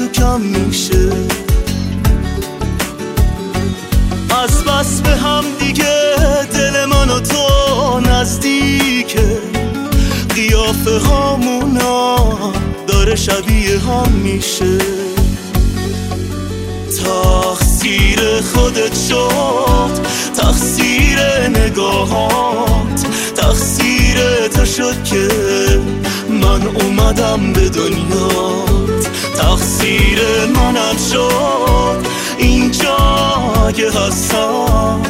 تو کم میشه. از بس به هم دیگه دل من و تو نزدیکه. قیافه هامونا داره شبیه هم میشه. تقصیر خودت شد تقصیر نگاهات تقصیر تو شد که من اومدم به دنیا. تقصیر منم شد. اینجا که هستم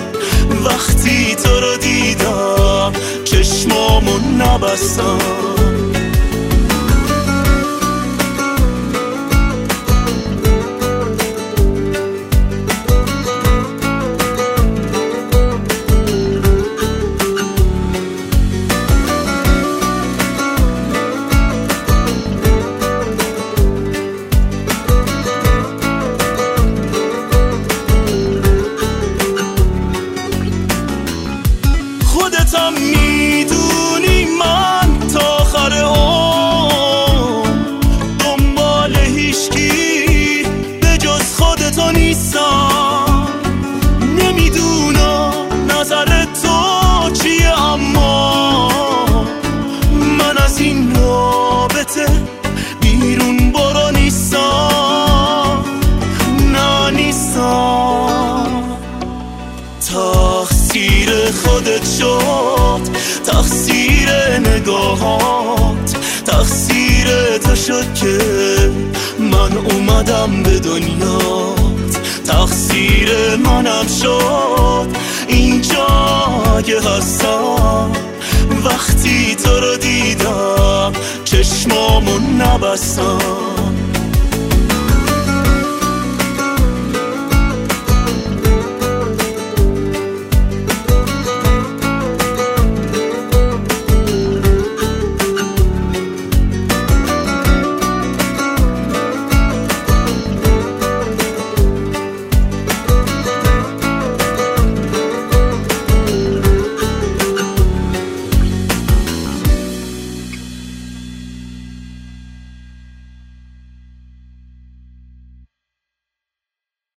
وقتی تو رو دیدم چشمامو نبستم. این رابطه بیرون برو نیستم نه نیستم خودت شد تقصیر نگاهات تقصیر تو شد که من اومدم به دنیات. تقصیر منم شد اینجا که هستم. وقتی